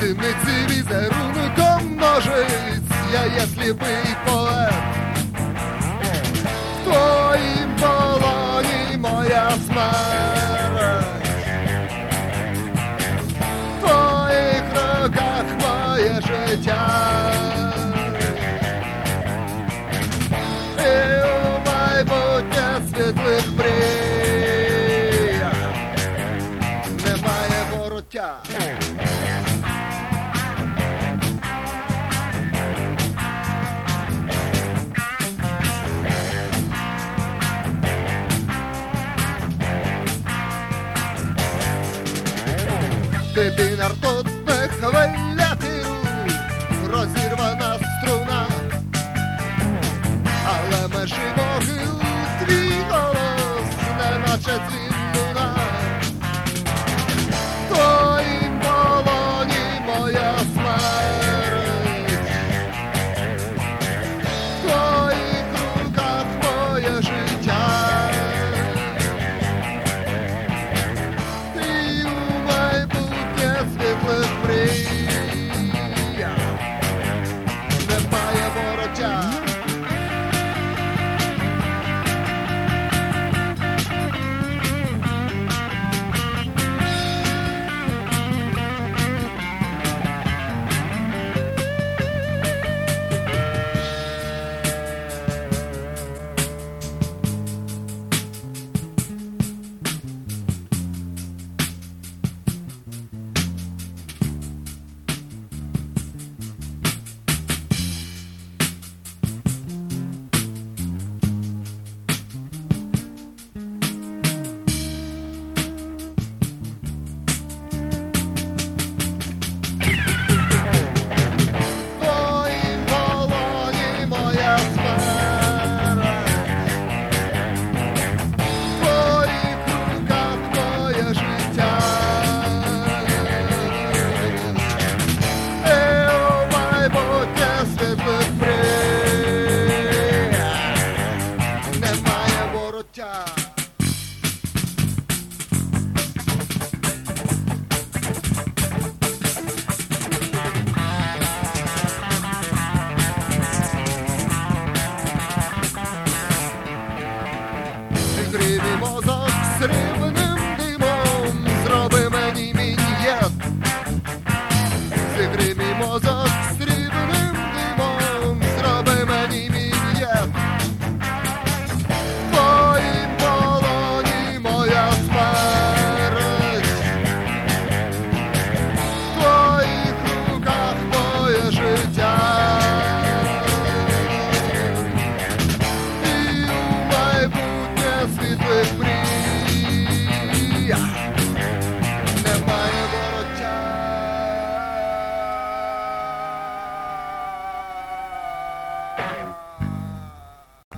Таємниці візерунком ножиць, я є сліпий поет. В твоїм Дитина ртутних хвиляти розірвана струна, але межі могил твій голос, не наче дзвін. We was a